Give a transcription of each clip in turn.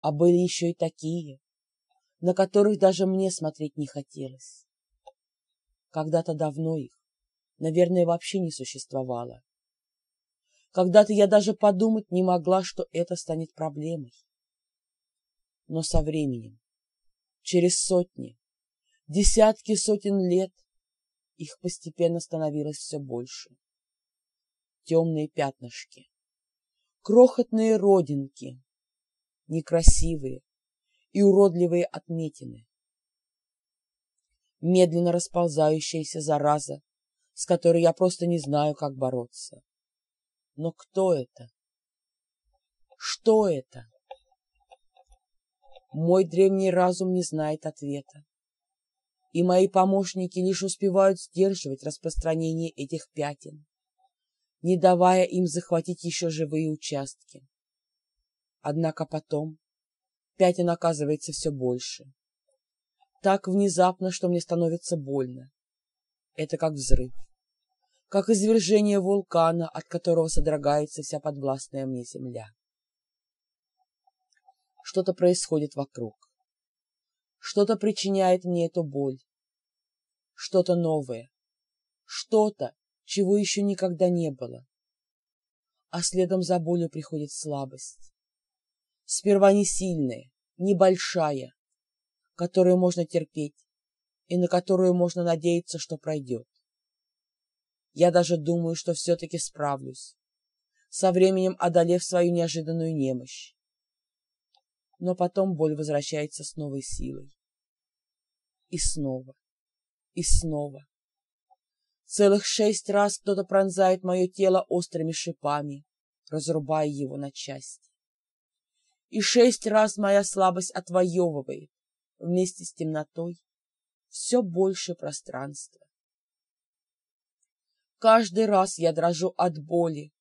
А были еще и такие, на которых даже мне смотреть не хотелось. Когда-то давно их, наверное, вообще не существовало. Когда-то я даже подумать не могла, что это станет проблемой. Но со временем, через сотни, десятки сотен лет, их постепенно становилось все больше. Темные пятнышки, крохотные родинки, некрасивые и уродливые отметины, медленно расползающаяся зараза, с которой я просто не знаю, как бороться. Но кто это? Что это? Мой древний разум не знает ответа, и мои помощники лишь успевают сдерживать распространение этих пятен, не давая им захватить еще живые участки. Однако потом пятен оказывается все больше. Так внезапно, что мне становится больно. Это как взрыв как извержение вулкана, от которого содрогается вся подвластная мне земля. Что-то происходит вокруг. Что-то причиняет мне эту боль. Что-то новое. Что-то, чего еще никогда не было. А следом за болью приходит слабость. Сперва не сильная, небольшая, которую можно терпеть и на которую можно надеяться, что пройдет. Я даже думаю, что все-таки справлюсь, со временем одолев свою неожиданную немощь. Но потом боль возвращается с новой силой. И снова, и снова. Целых шесть раз кто-то пронзает мое тело острыми шипами, разрубая его на части. И шесть раз моя слабость отвоевывает вместе с темнотой все больше пространства. Каждый раз я дрожу от боли,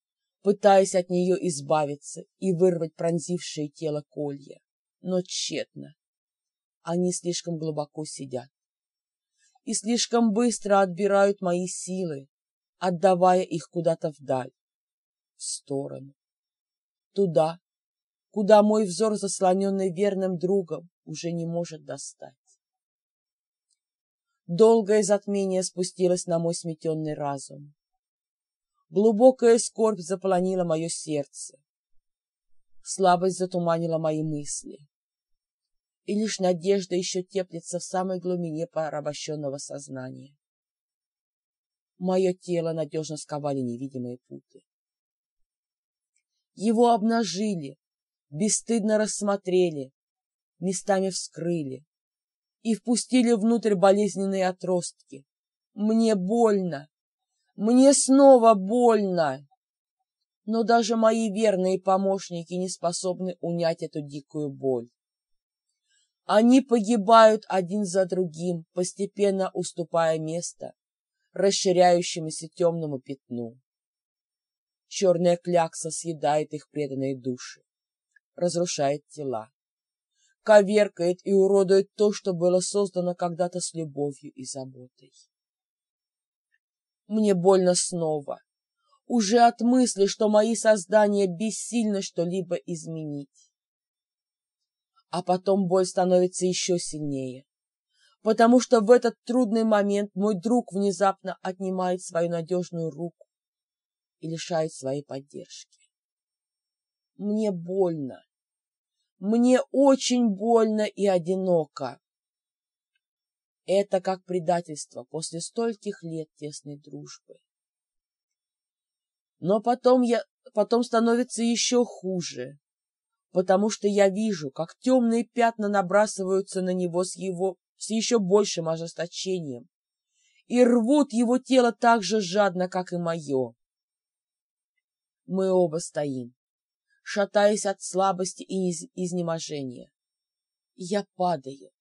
пытаясь от нее избавиться и вырвать пронзившее тело колья. Но тщетно. Они слишком глубоко сидят и слишком быстро отбирают мои силы, отдавая их куда-то вдаль, в сторону, туда, куда мой взор, заслоненный верным другом, уже не может достать. Долгое затмение спустилось на мой сметенный разум. Глубокая скорбь заполонила мое сердце. Слабость затуманила мои мысли. И лишь надежда еще теплится в самой глубине порабощенного сознания. Мое тело надежно сковали невидимые путы. Его обнажили, бесстыдно рассмотрели, местами вскрыли, и впустили внутрь болезненные отростки. Мне больно. Мне снова больно. Но даже мои верные помощники не способны унять эту дикую боль. Они погибают один за другим, постепенно уступая место расширяющемуся темному пятну. Черная клякса съедает их преданные души, разрушает тела коверкает и уродует то, что было создано когда-то с любовью и заботой. Мне больно снова, уже от мысли, что мои создания бессильно что-либо изменить. А потом боль становится еще сильнее, потому что в этот трудный момент мой друг внезапно отнимает свою надежную руку и лишает своей поддержки. Мне больно, мне очень больно и одиноко. Это как предательство после стольких лет тесной дружбы. Но потом я, потом становится еще хуже, потому что я вижу, как темные пятна набрасываются на него с его, с еще большим ожесточением и рвут его тело так же жадно, как и мое. Мы оба стоим, шатаясь от слабости и изнеможения. Я падаю,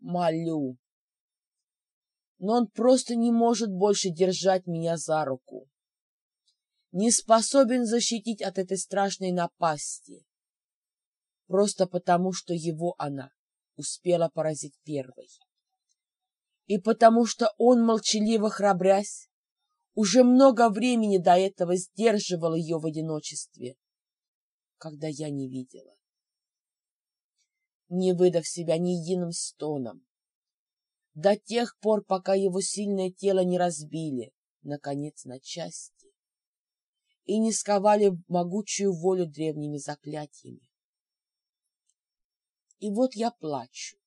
молю. Но он просто не может больше держать меня за руку. Не способен защитить от этой страшной напасти. Просто потому, что его она успела поразить первой. И потому что он, молчаливо храбрясь, уже много времени до этого сдерживал ее в одиночестве когда я не видела. не выдав себя ни единым стоном, до тех пор, пока его сильное тело не разбили, наконец, на части и не сковали могучую волю древними заклятиями. И вот я плачу,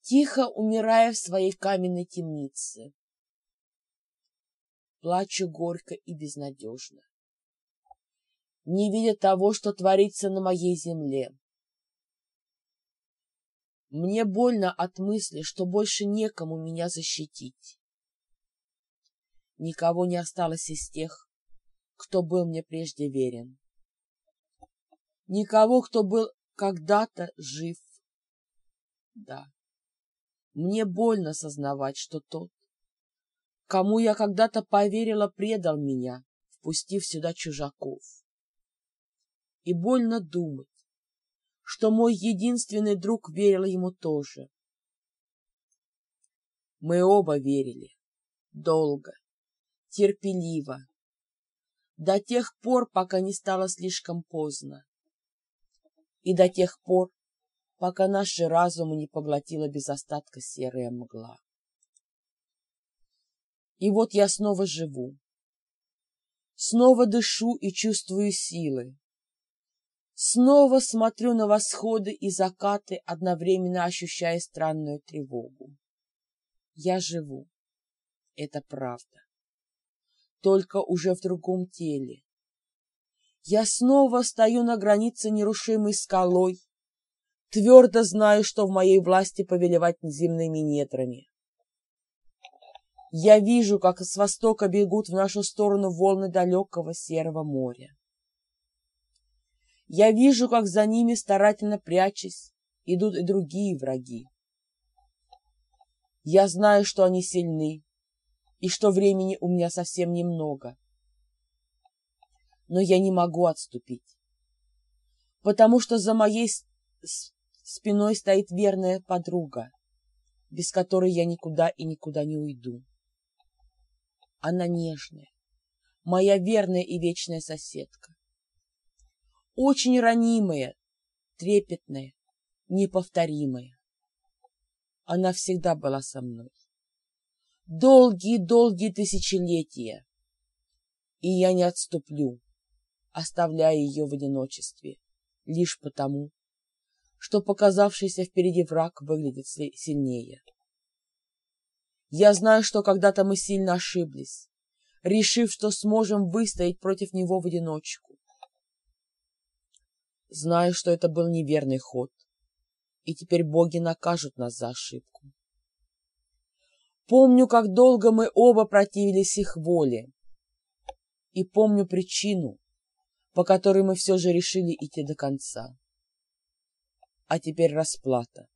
тихо умирая в своей каменной темнице. Плачу горько и безнадежно, не видя того, что творится на моей земле. Мне больно от мысли, что больше некому меня защитить. Никого не осталось из тех, кто был мне прежде верен. Никого, кто был когда-то жив. Да, мне больно сознавать, что тот, кому я когда-то поверила, предал меня, впустив сюда чужаков. И больно думать, что мой единственный друг верил ему тоже. Мы оба верили. Долго, терпеливо, до тех пор, пока не стало слишком поздно, и до тех пор, пока наши разумы не поглотила без остатка серая мгла. И вот я снова живу, снова дышу и чувствую силы, снова смотрю на восходы и закаты, одновременно ощущая странную тревогу. Я живу, это правда только уже в другом теле. Я снова стою на границе нерушимой скалой, твердо знаю, что в моей власти повелевать земными нетрами. Я вижу, как с востока бегут в нашу сторону волны далекого серого моря. Я вижу, как за ними, старательно прячась, идут и другие враги. Я знаю, что они сильны, и что времени у меня совсем немного. Но я не могу отступить, потому что за моей спиной стоит верная подруга, без которой я никуда и никуда не уйду. Она нежная, моя верная и вечная соседка. Очень ранимая, трепетная, неповторимая. Она всегда была со мной долгие-долгие тысячелетия. И я не отступлю, оставляя ее в одиночестве, лишь потому, что показавшийся впереди враг выглядит сильнее. Я знаю, что когда-то мы сильно ошиблись, решив, что сможем выстоять против него в одиночку. Знаю, что это был неверный ход, и теперь боги накажут нас за ошибку. Помню, как долго мы оба противились их воле. И помню причину, по которой мы все же решили идти до конца. А теперь расплата.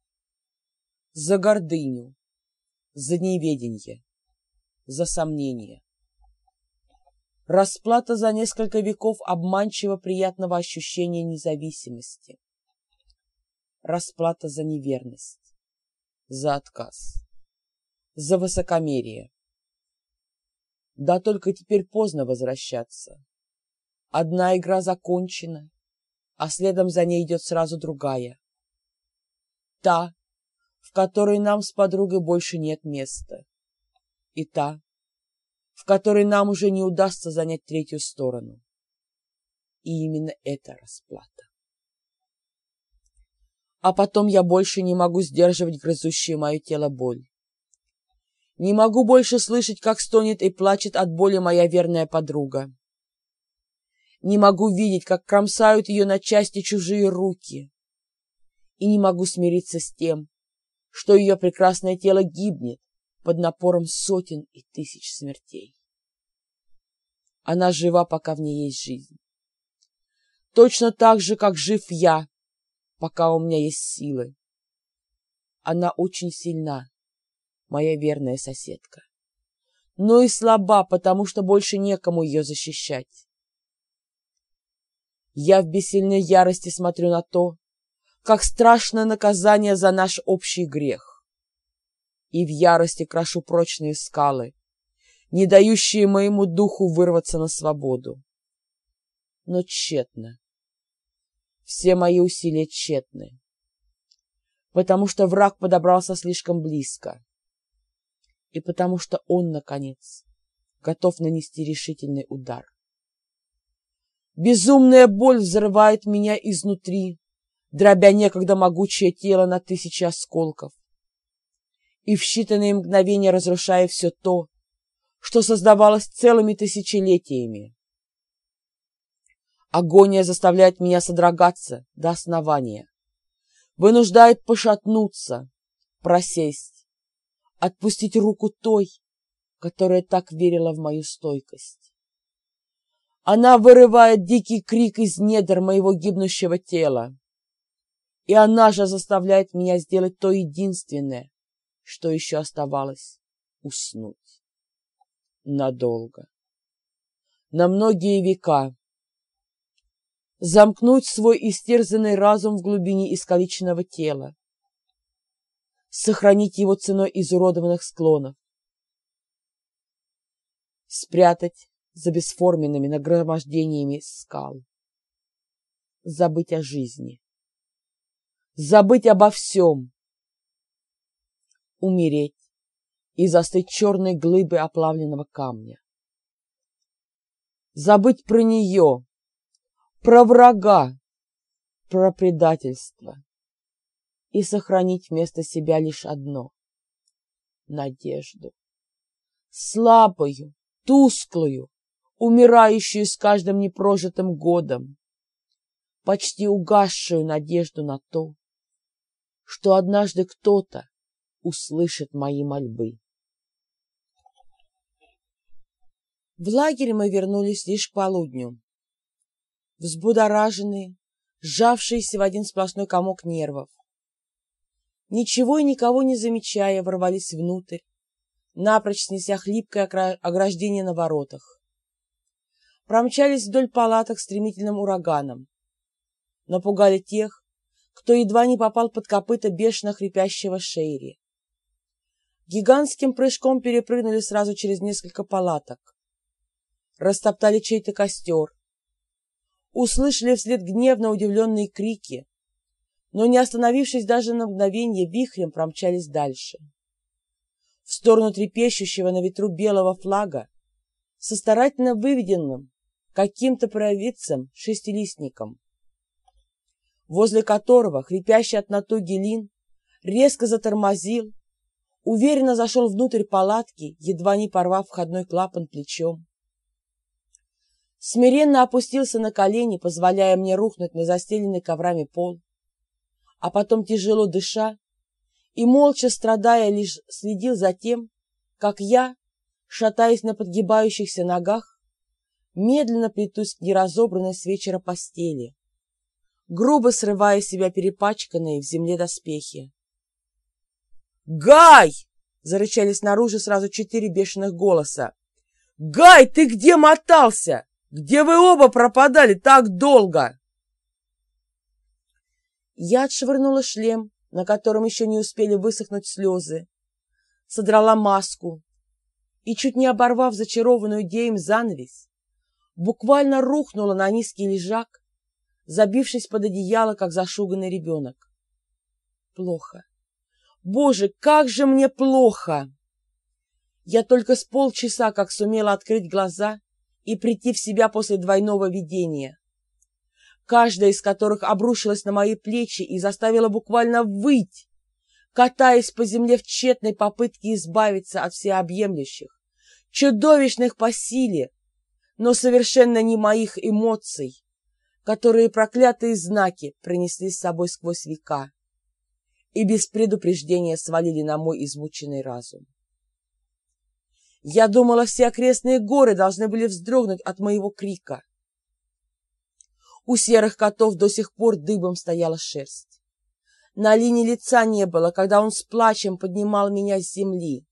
За гордыню, за неведенье, за сомнение. Расплата за несколько веков обманчиво приятного ощущения независимости. Расплата за неверность, за отказ за высокомерие. Да только теперь поздно возвращаться. Одна игра закончена, а следом за ней идет сразу другая. Та, в которой нам с подругой больше нет места. И та, в которой нам уже не удастся занять третью сторону. И именно это расплата. А потом я больше не могу сдерживать грызущую мое тело боль. Не могу больше слышать, как стонет и плачет от боли моя верная подруга. Не могу видеть, как кромсают ее на части чужие руки. И не могу смириться с тем, что ее прекрасное тело гибнет под напором сотен и тысяч смертей. Она жива, пока в ней есть жизнь. Точно так же, как жив я, пока у меня есть силы. Она очень сильна, моя верная соседка. Но и слаба, потому что больше некому ее защищать. Я в бессильной ярости смотрю на то, как страшное наказание за наш общий грех. И в ярости крошу прочные скалы, не дающие моему духу вырваться на свободу. Но тщетно. Все мои усилия тщетны. потому что враг подобрался слишком близко, и потому что он, наконец, готов нанести решительный удар. Безумная боль взрывает меня изнутри, дробя некогда могучее тело на тысячи осколков, и в считанные мгновения разрушая все то, что создавалось целыми тысячелетиями. Агония заставляет меня содрогаться до основания, вынуждает пошатнуться, просесть, отпустить руку той, которая так верила в мою стойкость. Она вырывает дикий крик из недр моего гибнущего тела, и она же заставляет меня сделать то единственное, что еще оставалось — уснуть. Надолго. На многие века. Замкнуть свой истерзанный разум в глубине искалеченного тела, сохранить его ценой изуродованных склонов, спрятать за бесформенными нагромождениями скал, забыть о жизни, забыть обо всем, умереть и застыть черной глыбы оплавленного камня, забыть про нее, про врага, про предательство и сохранить вместо себя лишь одно — надежду. Слабую, тусклую, умирающую с каждым непрожитым годом, почти угасшую надежду на то, что однажды кто-то услышит мои мольбы. В лагерь мы вернулись лишь к полудню взбудораженные, сжавшиеся в один сплошной комок нервов. Ничего и никого не замечая, ворвались внутрь, напрочь снеся хлипкое ограждение на воротах. Промчались вдоль палаток стремительным ураганом. Напугали тех, кто едва не попал под копыта бешено хрипящего Шейри. Гигантским прыжком перепрыгнули сразу через несколько палаток. Растоптали чей-то костер, услышали вслед гневно удивленные крики, но, не остановившись даже на мгновение, вихрем промчались дальше. В сторону трепещущего на ветру белого флага со старательно выведенным каким-то провидцем шестилистником, возле которого хрипящий от натуги Лин резко затормозил, уверенно зашел внутрь палатки, едва не порвав входной клапан плечом смиренно опустился на колени, позволяя мне рухнуть на застеленный коврами пол, а потом, тяжело дыша и молча страдая, лишь следил за тем, как я, шатаясь на подгибающихся ногах, медленно плетусь к неразобранной с вечера постели, грубо срывая себя перепачканные в земле доспехи. «Гай!» — зарычали снаружи сразу четыре бешеных голоса. «Гай, ты где мотался? Где вы оба пропадали так долго?» Я отшвырнула шлем, на котором еще не успели высохнуть слезы, содрала маску и, чуть не оборвав зачарованную Деем занавесь, буквально рухнула на низкий лежак, забившись под одеяло, как зашуганный ребенок. Плохо. Боже, как же мне плохо! Я только с полчаса как сумела открыть глаза и прийти в себя после двойного видения, каждая из которых обрушилась на мои плечи и заставила буквально выть, катаясь по земле в тщетной попытке избавиться от всеобъемлющих, чудовищных по силе, но совершенно не моих эмоций, которые проклятые знаки принесли с собой сквозь века и без предупреждения свалили на мой измученный разум. Я думала, все окрестные горы должны были вздрогнуть от моего крика. У серых котов до сих пор дыбом стояла шерсть. На линии лица не было, когда он с плачем поднимал меня с земли,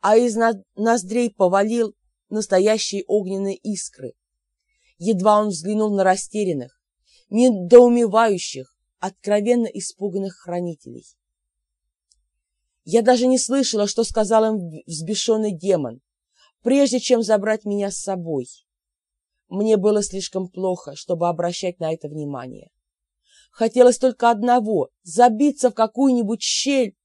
а из ноздрей повалил настоящие огненные искры. Едва он взглянул на растерянных, недоумевающих, откровенно испуганных хранителей. Я даже не слышала, что сказал им взбешенный демон, прежде чем забрать меня с собой. Мне было слишком плохо, чтобы обращать на это внимание. Хотелось только одного — забиться в какую-нибудь щель